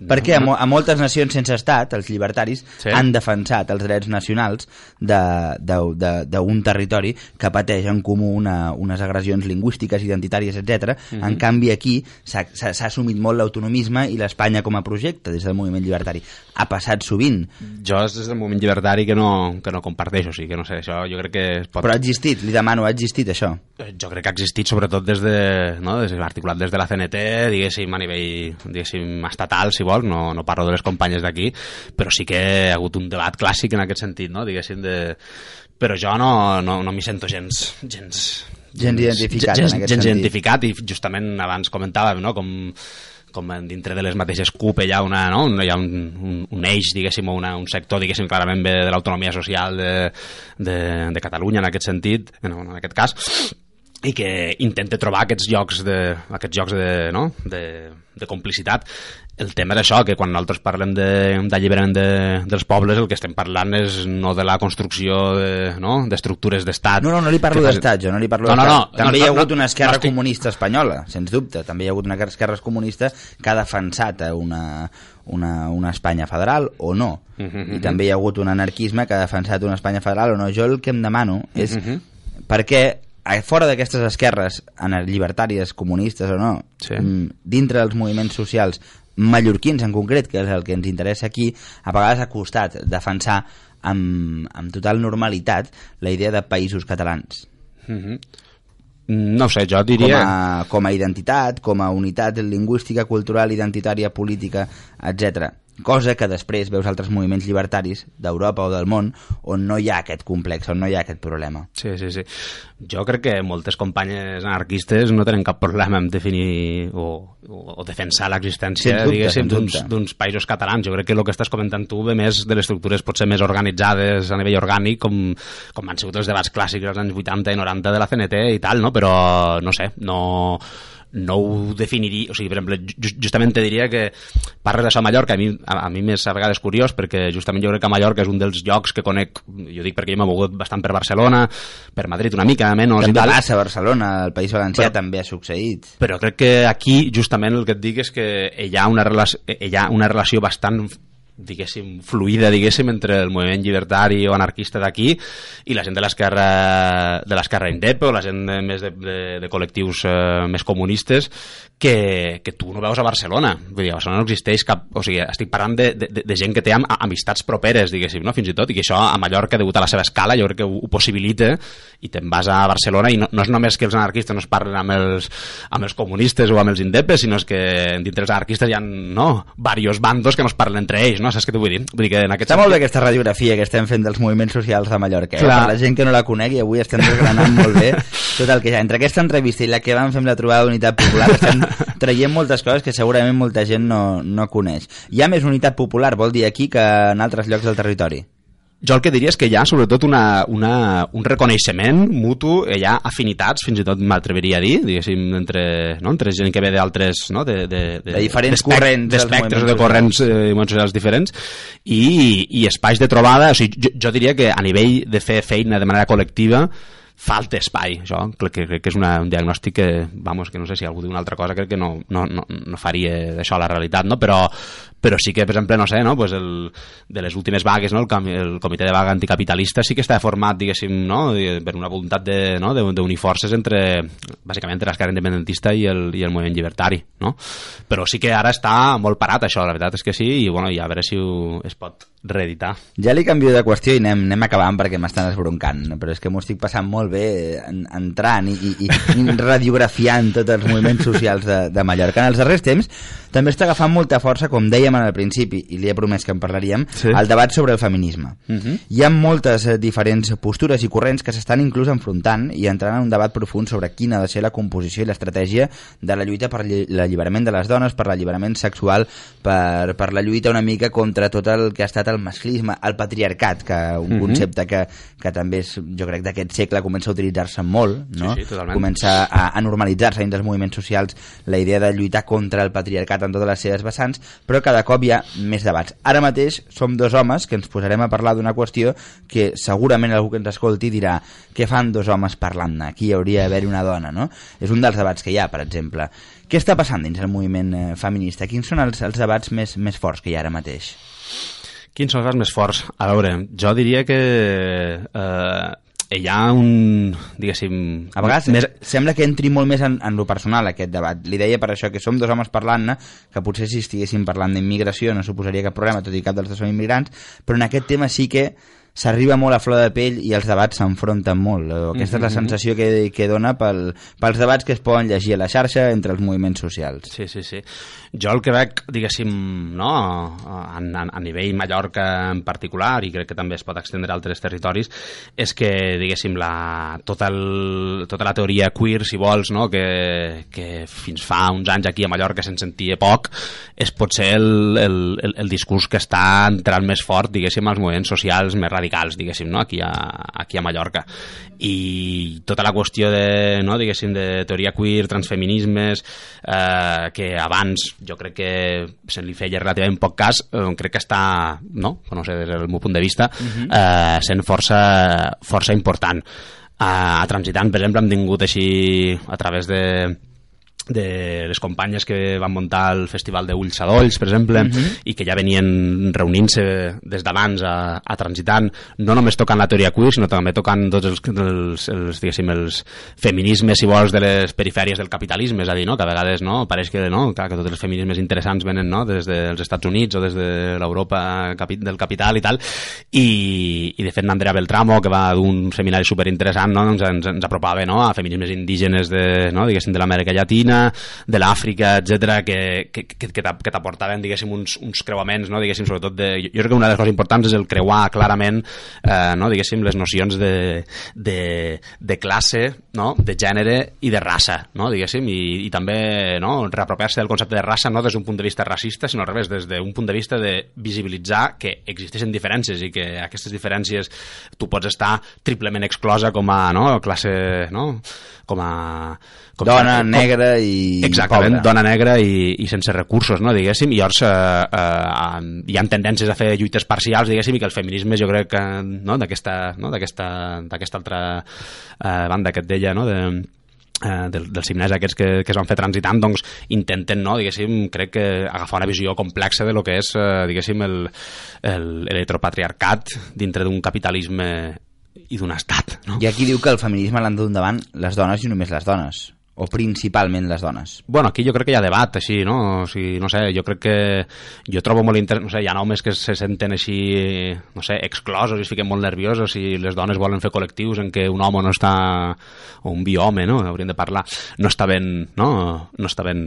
Perquè a, mo a moltes nacions sense estat, els llibertaris Sí. han defensat els drets nacionals d'un territori que pateix en comú una, unes agressions lingüístiques, identitàries, etc. En canvi, aquí s'ha assumit molt l'autonomisme i l'Espanya com a projecte des del moviment llibertari. Ha passat sovint, Jo és del moment llibertari que no, que no comparteixo, o sigui que no sé, això jo crec que es pot... però ha existit, li demano, ha existit això. Eh, Jo crec que ha existit sobretot des de, no, des de l'articulat des de la CNT, diguéssim, a nivell diguéssim, estatal, si vols, no, no parlo de les companyes d'aquí, però sí que ha hagut un debat clàssic en aquest sentit, no, diguéssim, de... però jo no, no, no m'hi sento gens, gens, Gens identificat, gens, en aquest gens sentit. identificat i justament abans comentàvem, no, com com dintre de les mateixes CUP hi ha, una, no? hi ha un, un, un eix, diguéssim, o una, un sector, diguéssim, clarament ve de l'autonomia social de, de, de Catalunya en aquest sentit, en, en aquest cas, i que intenta trobar aquests llocs de, aquests llocs de, no? de, de complicitat. El tema és això, que quan nosaltres parlem de- d'alliberament de, dels pobles, el que estem parlant és no de la construcció de- no? d'estructures d'estat. No, no, no li parlo d'estat, jo no li parlo No, no, d'estat. no, També no, hi ha no, hagut no, una esquerra no estic- comunista espanyola, sens dubte. També hi ha hagut una esquerra comunista que ha defensat a una, una, una Espanya federal o no. Mhm, I també hi ha hagut un anarquisme que ha defensat una Espanya federal o no. Jo el que em demano és Mhm. per què fora d'aquestes esquerres anar- llibertàries, comunistes o no, Sí. mm, dintre dels moviments socials mallorquins en concret, que és el que ens interessa aquí, a vegades ha costat defensar amb, amb total normalitat la idea de països catalans Mhm. No ho sé, jo com diria... a, com a identitat, com a unitat lingüística, cultural, identitària, política, etc. Cosa que després veus altres moviments llibertaris d'Europa o del món on no hi ha aquest complex, on no hi ha aquest problema. Sí, sí, sí. Jo crec que moltes companyes anarquistes no tenen cap problema en definir o, o, defensar l'existència, diguéssim, d'uns països catalans. Jo crec que el que estàs comentant tu ve més de les estructures potser més organitzades a nivell orgànic, com, com han sigut els debats clàssics dels anys 80 i 90 de la CNT i tal, no? Però, no sé, no no ho definiria, o sigui, per exemple, ju- justament te diria que parles d'això a Mallorca, a mi, a, a mi m'és a vegades curiós perquè justament jo crec que Mallorca és un dels llocs que conec, jo dic perquè jo m'he mogut bastant per Barcelona, per Madrid una mica menys i També tal, passa a Barcelona, al País Valencià Però- també ha succeït. però crec que aquí justament el que et dic és que hi ha una relació, hi ha una relació bastant diguéssim, fluida, diguéssim, entre el moviment llibertari o anarquista d'aquí i la gent de l'esquerra de l'esquerra indepe o la gent de, més de, de, de col·lectius eh, més comunistes que, que tu no veus a Barcelona. Vull dir, a Barcelona no existeix cap... O sigui, estic parlant de, de, de gent que té am, amistats properes, diguéssim, no? fins i tot, i que això a Mallorca, degut a la seva escala, jo crec que ho, ho possibilita i te'n vas a Barcelona i no, no és només que els anarquistes no es parlen amb els, amb els comunistes o amb els indepes, sinó és que dintre els anarquistes hi ha no, varios bandos que no es parlen entre ells, no? Saps què t'ho vull dir? Vull dir que en aquest Està molt bé aquesta radiografia que estem fent dels moviments socials de Mallorca. Eh? Clar. Per la gent que no la conegui, avui estem desgranant molt bé tot el que ha. Entre aquesta entrevista i la que vam fer amb la trobada d'unitat popular estem traient moltes coses que segurament molta gent no, no coneix. Hi ha més unitat popular, vol dir aquí, que en altres llocs del territori. Jo el que diria és que hi ha sobretot una, una, un reconeixement mutu, hi ha afinitats, fins i tot m'atreviria a dir, diguéssim, entre, no? entre gent que ve d'altres... No? De, de, De diferents d'espec- corrents D'espectres de corrents eh, diferents i, i espais de trobada, o sigui, jo, jo diria que a nivell de fer feina de manera col·lectiva falta espai, això crec que, que és una, un diagnòstic que, vamos, que no sé si algú diu una altra cosa, crec que no, no, no, no faria d'això la realitat, no? però, però sí que, per exemple, no sé, no? pues el, de les últimes vagues, no? el, el comitè de vaga anticapitalista sí que està format, diguéssim, no? Per una voluntat de, no? d'unir forces entre, bàsicament, entre l'esquerra independentista i el, i el moviment llibertari, no? Però sí que ara està molt parat això, la veritat és que sí, i, bueno, i a veure si ho, es pot reeditar. Ja li canvio de qüestió i anem, anem acabant perquè m'estan esbroncant, però és que m'ho estic passant molt bé en, entrant i, i, i radiografiant tots els moviments socials de, de Mallorca. En els darrers temps també està agafant molta força, com dèiem el principi, i li he promès que en parlaríem, Sí. el debat sobre el feminisme. Uh -huh. Hi ha moltes eh, diferents postures i corrents que s'estan inclús enfrontant i entrant en un debat profund sobre quina ha de ser la composició i l'estratègia de la lluita per lli- l'alliberament de les dones, per l'alliberament sexual, per, per la lluita una mica contra tot el que ha estat el masclisme, el patriarcat, que un Mhm. concepte que, que també és, jo crec, d'aquest segle comença a utilitzar-se molt, no? Sí, sí, totalment. Comença a, a normalitzar-se dins dels moviments socials la idea de lluitar contra el patriarcat en totes les seves vessants, però cada cop hi ha més debats. Ara mateix som dos homes que ens posarem a parlar d'una qüestió que segurament algú que ens escolti dirà què fan dos homes parlant-ne? Aquí hauria d'haver una dona, no? És un dels debats que hi ha, per exemple. Què està passant dins el moviment eh, feminista? Quins són els, els debats més, més forts que hi ha ara mateix? Quins són els més forts? A veure, jo diria que eh, hi ha un, diguéssim... A vegades més, sembla que entri molt més en, en lo personal aquest debat. Li deia per això que som dos homes parlant-ne, que potser si estiguéssim parlant d'immigració no suposaria cap problema, tot i cap dels dos som immigrants, però en aquest tema sí que s'arriba molt a flor de pell i els debats s'enfronten molt. Eh, Aquesta és la sensació que, que dona pel, pels debats que es poden llegir a la xarxa entre els moviments socials. Sí, sí, sí. Jo el que veig, diguéssim, no, a, a, a nivell Mallorca en particular, i crec que també es pot extendre a altres territoris, és que, diguéssim, la, tot el, tota la teoria queer, si vols, no, que, que fins fa uns anys aquí a Mallorca se'n sentia poc, és potser el, el, el, el discurs que està entrant més fort, diguéssim, als moviments socials més radicals, diguéssim, no, aquí a, aquí a Mallorca. I tota la qüestió de, no, diguéssim, de teoria queer, transfeminismes, eh, que abans jo crec que se li feia relativament poc cas, eh, crec que està, no, no sé, des del meu punt de vista, uh -huh. eh, sent força, força important. Eh, a Transitant, per exemple, hem tingut així, a través de de les companyes que van muntar el Festival de Ulls a Dolls, per exemple, uh -huh. i que ja venien reunint-se des d'abans a, a Transitant, no només tocant la teoria queer, sinó també tocant tots els, els, els, diguéssim, els feminismes, si vols, de les perifèries del capitalisme, és a dir, no? que a vegades no, pareix que, no, clar, que tots els feminismes interessants venen no? des dels Estats Units o des de l'Europa capi del capital i tal, i, i de fet Andrea Beltramo, que va d'un seminari superinteressant, no? ens, ens, ens apropava no? a feminismes indígenes de, no? diguéssim, de l'Amèrica Llatina, de l'Àfrica, etc que, que, que, que t'a- que t'aportaven, diguéssim, uns, uns creuaments, no? diguéssim, sobretot de... Jo crec que una de les coses importants és el creuar clarament, eh, no? diguéssim, les nocions de, de, de classe, no? de gènere i de raça, no? diguéssim, i, i també no? reapropiar-se del concepte de raça no des d'un punt de vista racista, sinó al revés, des d'un punt de vista de visibilitzar que existeixen diferències i que aquestes diferències tu pots estar triplement exclosa com a no? classe, no? Com a... Com Dona, com- negra i Exactament, pobra. dona negra i, i sense recursos, no, diguéssim, i llavors eh, eh, hi ha tendències a fer lluites parcials, diguéssim, i que el feminisme jo crec que, no, d'aquesta no, d'aquesta altra eh, banda que et deia, no, de, eh, del, dels himnes aquests que, que es van fer transitant, doncs intenten, no, diguéssim, crec que agafar una visió complexa de lo que és, eh, diguéssim, el, el, dintre d'un capitalisme i d'un estat, no? Hi ha qui diu que el feminisme l'han dut endavant les dones i només les dones, o principalment les dones. Bueno, aquí jo crec que hi ha debat, així, no? O sigui, no sé, jo crec que... Jo trobo molt interessant, no sé, hi ha homes que se senten així, no sé, exclosos i es fiquen molt nerviosos i les dones volen fer col·lectius en què un home no està... o un biome, no? Hauríem de parlar. No està ben... no? No està ben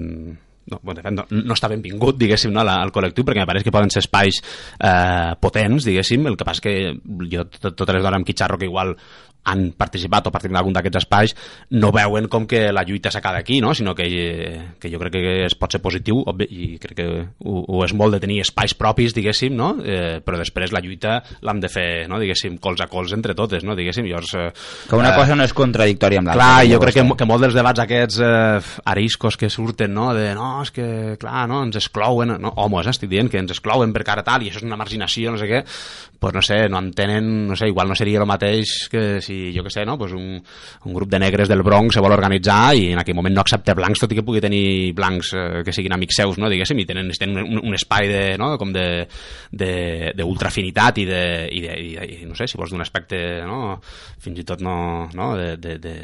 no, bueno, de fet, no, no està benvingut, diguéssim, no, al col·lectiu, perquè me pareix que poden ser espais eh, potents, diguéssim, el que passa que jo, tot- totes les dones amb qui xerro que igual han participat o participat d'algun d'aquests espais no veuen com que la lluita s'acaba aquí, no? sinó que, que jo crec que es pot ser positiu obvi, i crec que ho, ho és molt de tenir espais propis, diguéssim, no? eh, però després la lluita l'hem de fer, no? diguéssim, cols a cols entre totes, no? diguéssim, llavors... Eh, Que una eh, cosa no és contradictòria amb l'altra. Clar, jo crec que, que molts dels debats aquests eh, ariscos que surten, no?, de no, és que, clar, no, ens exclouen, no, homes, eh, estic dient, que ens exclouen per cara tal, i això és una marginació, no sé què, pues no sé, no entenen, no sé, igual no seria el mateix que si si, jo que sé, no? pues un, un grup de negres del Bronx se vol organitzar i en aquell moment no accepta blancs, tot i que pugui tenir blancs eh, que siguin amics seus, no? diguéssim, i tenen, tenen un, un espai de, no? com d'ultrafinitat i, de, i, de, i, de, i, no sé, si vols d'un aspecte no? fins i tot no, no? De, de, de,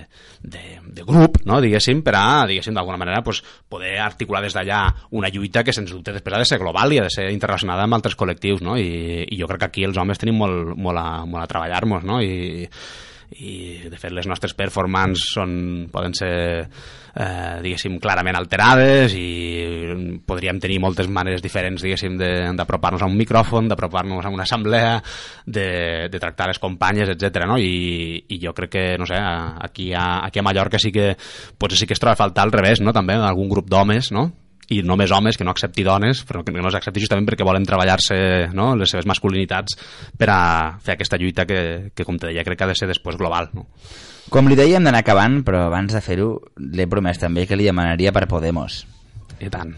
de, de grup, no? diguéssim, per a, diguéssim, d'alguna manera pues, poder articular des d'allà una lluita que sens dubte després ha de ser global i ha de ser interrelacionada amb altres col·lectius, no? I, i jo crec que aquí els homes tenim molt, molt, a, molt a treballar-nos, no? I, i de fet les nostres performances són, poden ser eh, diguéssim clarament alterades i podríem tenir moltes maneres diferents diguéssim d'apropar-nos a un micròfon d'apropar-nos a una assemblea de, de tractar les companyes, etc. No? I, i jo crec que, no sé, aquí a, aquí a Mallorca sí que potser sí que es troba a faltar al revés, no? també algun grup d'homes no? I només homes, que no accepti dones, però que no les accepti justament perquè volen treballar-se no, les seves masculinitats per a fer aquesta lluita que, que com te deia, crec que ha de ser després global. No? Com li dèiem d'anar acabant, però abans de fer-ho, l'he promès també que li demanaria per Podemos. I tant.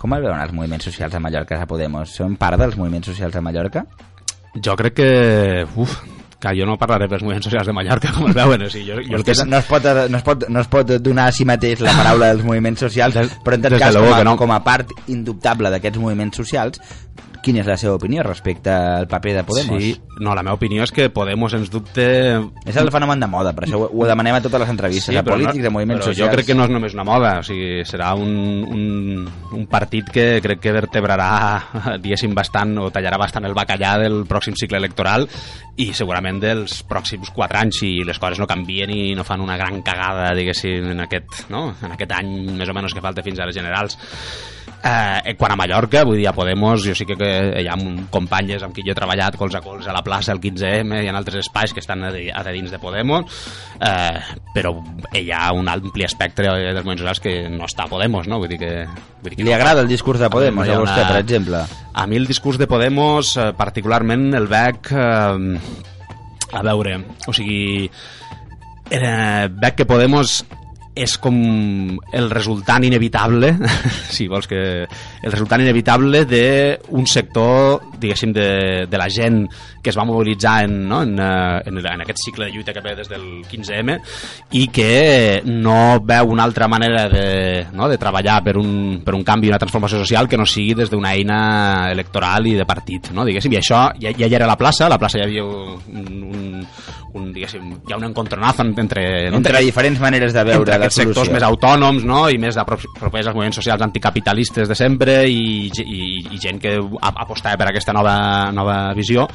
Com el veuen els moviments socials a Mallorca a Podemos? Són part dels moviments socials a Mallorca? Jo crec que... Uf, que jo no parlaré dels moviments socials de Mallorca, com el veuen. O sigui, jo, jo que... no, es pot, no, es pot, no es pot donar a si mateix la paraula dels moviments socials, però en tot cas, com a, no. com a part indubtable d'aquests moviments socials, quina és la seva opinió respecte al paper de Podemos? Sí, no, la meva opinió és que Podemos ens dubte... És el fenomen de moda, per això ho, ho demanem a totes les entrevistes, sí, a polítics, no, a moviments però socials... jo crec que no és només una moda, o sigui, serà un, un, un partit que crec que vertebrarà, diguéssim, bastant, o tallarà bastant el bacallà del pròxim cicle electoral i segurament dels pròxims quatre anys si les coses no canvien i no fan una gran cagada, diguéssim, en aquest, no? en aquest any més o menys que falta fins a les generals Eh, quan a Mallorca, vull dir, a Podemos, jo sí que, que hi ha companyes amb qui jo he treballat colze a colze a la plaça, el 15M, i en altres espais que estan a, a dins de Podemos, eh, però hi ha un ampli espectre dels moviments socials que no està a Podemos, no? Vull dir que... Vull dir que Li no. agrada el discurs de Podemos a, a vostè, per exemple? A mi el discurs de Podemos, eh, particularment, el veig... Eh, a veure, o sigui... Eh, veig que Podemos és com el resultant inevitable, si vols que... el resultant inevitable d'un sector, diguéssim, de, de la gent que es va mobilitzar en, no, en, eh, en, en aquest cicle de lluita que ve des del 15M i que no veu una altra manera de, no, de treballar per un, per un canvi, una transformació social que no sigui des d'una eina electoral i de partit, no, diguéssim, i això ja, ja hi era la plaça, la plaça hi havia un, un, un diguéssim, hi ha un encontronazo entre, entre, entre diferents maneres de veure aquests sectors més autònoms no? i més propers als moviments socials anticapitalistes de sempre i, i, i gent que apostava per aquesta nova, nova visió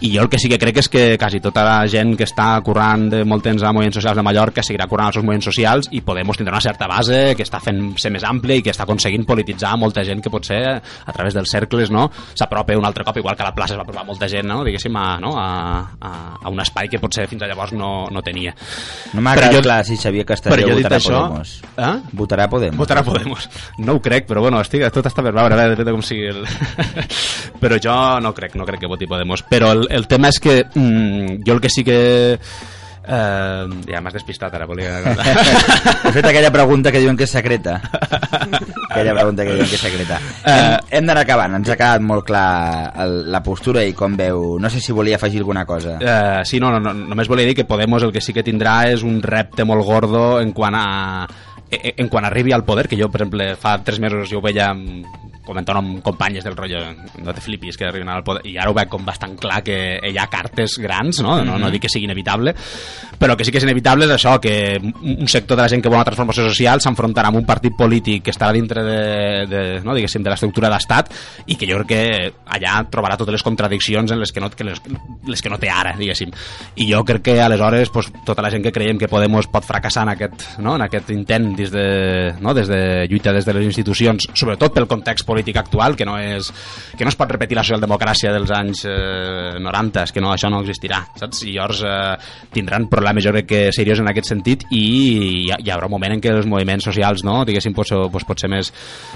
i jo el que sí que crec és que quasi tota la gent que està currant de molt temps a moviments socials de Mallorca seguirà currant els seus moviments socials i Podemos tindrà una certa base que està fent ser més àmplia i que està aconseguint polititzar molta gent que potser a través dels cercles no, s'apropa un altre cop, igual que a la plaça es va apropar molta gent no, diguéssim, a, no, a, a, a un espai que potser fins a llavors no, no tenia. No m'ha quedat clar si sabia que estaria votarà això, Podemos. Eh? Votarà Podemos. Votarà Podemos. No ho crec, però bueno, estic, tot està per veure, a veure, com sigui el... però jo no crec, no crec que voti Podemos. Però el, el tema és que mm, jo el que sí que Uh, ja m'has despistat ara, volia... He fet aquella pregunta que diuen que és secreta. aquella pregunta que diuen que és secreta. Uh, hem, hem d'anar acabant, ens ha quedat molt clar el, la postura i com veu... No sé si volia afegir alguna cosa. Uh, sí, no, no, no, només volia dir que Podemos el que sí que tindrà és un repte molt gordo en quant a en quan arribi al poder, que jo, per exemple, fa tres mesos jo ho veia comentant amb companyes del rotllo no te flipis que arriben al poder i ara ho veig com bastant clar que hi ha cartes grans no, no, no mhm. dic que sigui inevitable però que sí que és inevitable és això que un sector de la gent que vol una transformació social s'enfrontarà amb un partit polític que estarà dintre de, de, no, diguéssim, de l'estructura d'estat i que jo crec que allà trobarà totes les contradiccions en les que no, que les, les que no té ara diguéssim. I jo crec que aleshores pues, tota la gent que creiem que Podemos pot fracassar en aquest, no, en aquest intent des de, no, des de lluita des de les institucions sobretot pel context polític actual, que no, és, que no es pot repetir la socialdemocràcia dels anys eh, 90, que no, això no existirà, saps? I llavors eh, tindran problemes, jo crec que seriós en aquest sentit i hi, hi haurà un moment en què els moviments socials, no, diguéssim, pues, pues, potser més,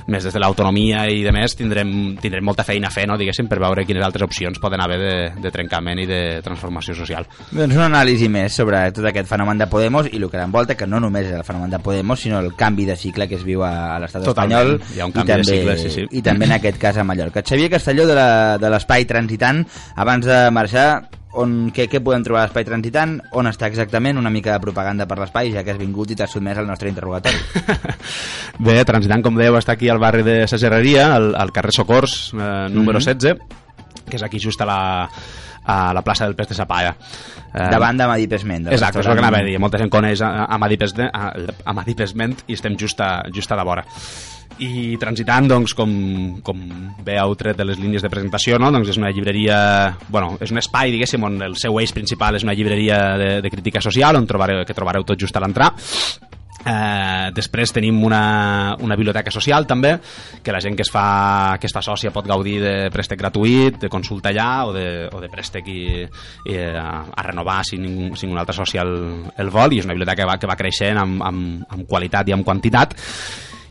més des de l'autonomia i de més, tindrem, tindrem molta feina a fer, no, diguéssim, per veure quines altres opcions poden haver de, de trencament i de transformació social. Doncs una anàlisi més sobre tot aquest fenomen de Podemos i el que l'envolta, que no només és el fenomen de Podemos, sinó el canvi de cicle que es viu a, a l'estat espanyol. Hi ha un canvi també, de cicle, sí, sí i també en aquest cas a Mallorca. Xavier Castelló de l'Espai Transitant, abans de marxar, on, què, què podem trobar a l'Espai Transitant, on està exactament, una mica de propaganda per l'espai, ja que has vingut i t'has sotmès al nostre interrogatori. Bé, Transitant, com dèieu, està aquí al barri de Sa Gerreria, al, al carrer Socors, eh, número mm -hmm. 16, que és aquí just a la, a la plaça del Pes de Sapaya. Eh, Davant d'Amadí Pesment. Exacte, és el que anava a dir. Molta gent coneix Amadí Pesment i estem just a, just a la vora i transitant, doncs, com, com bé heu tret de les línies de presentació, no? doncs és una llibreria, bueno, és un espai, diguéssim, on el seu eix principal és una llibreria de, de crítica social, on trobareu, que trobareu tot just a l'entrar, Eh, després tenim una, una biblioteca social també, que la gent que es, fa, que es fa sòcia pot gaudir de préstec gratuït, de consulta allà o de, o de préstec i, i a, a renovar si, ningú, si un altre soci el, el vol. I és una biblioteca que va, que va creixent amb, amb, amb qualitat i amb quantitat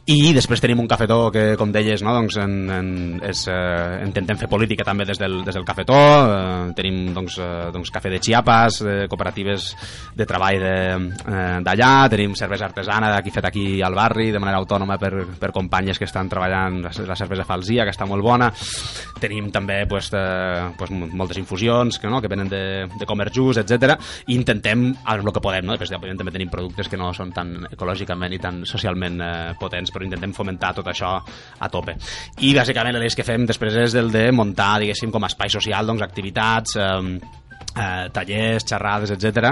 i després tenim un cafetó que, com deies, no, doncs en, en, és, eh, intentem fer política també des del, des del cafetó. Eh, tenim doncs, eh, doncs, cafè de Chiapas, eh, cooperatives de treball d'allà, eh, tenim cervesa artesana d'aquí fet aquí al barri, de manera autònoma per, per companyes que estan treballant la, la cervesa falsia, que està molt bona. Tenim també pues, eh, pues, moltes infusions que, no, que venen de, de comer just, etc. I intentem, el que podem, no? després també tenim productes que no són tan ecològicament i tan socialment eh, potents però intentem fomentar tot això a tope. I bàsicament l'eix que fem després és el de muntar, diguéssim, com a espai social, doncs, activitats, eh, eh, tallers, xerrades, etc.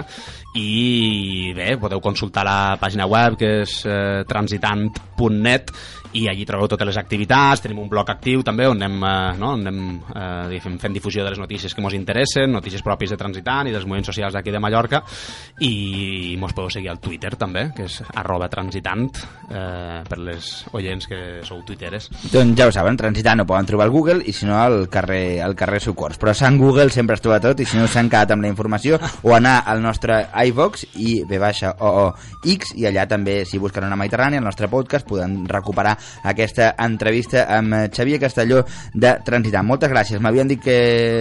I bé, podeu consultar la pàgina web que és eh, transitant.net i allí trobeu totes les activitats, tenim un blog actiu també on anem, eh, no, on anem eh, fent difusió de les notícies que ens interessen, notícies pròpies de Transitant i dels moviments socials d'aquí de Mallorca i mos podeu seguir al Twitter també, que és arroba transitant eh, per les oients que sou twitteres. Doncs ja ho saben, Transitant ho poden trobar al Google i si no al carrer, al carrer Socors, però Sant Google sempre es troba tot i si no s'han quedat amb la informació o anar al nostre iVox i B baixa o, o X i allà també si busquen una Mediterrània, el nostre podcast poden recuperar aquesta entrevista amb Xavier Castelló de Transitant. Moltes gràcies. M'havien dit que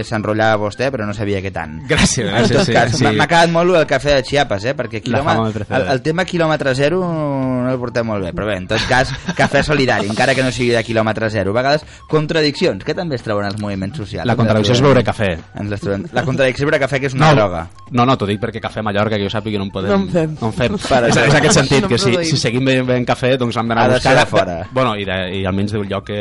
s'enrotllava vostè, però no sabia què tant. Gràcies, gràcies. En tot cas, sí. m'ha quedat molt el cafè de Chiapas, eh? perquè quilòmetre, el, el tema quilòmetre zero no el portem molt bé, però bé, en tot cas, cafè solidari, encara que no sigui de quilòmetre zero. A vegades, contradiccions, que també es troben els moviments socials. La contradicció és beure cafè. La contradicció és beure cafè, que és una no, droga. No, no, t'ho dic perquè cafè a Mallorca, que jo sàpiga, no en podem... No en fem. No en fem. és, és aquest sentit, que si, si seguim bevent cafè, doncs hem d'anar a buscar... de fora. Bueno, i, de, i almenys d'un lloc que,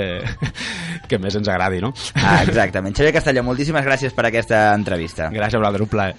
que més ens agradi, no? Ah, exactament. Xavier Castelló, moltíssimes gràcies per aquesta entrevista. Gràcies a vosaltres, un plaer.